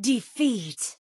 Defeat.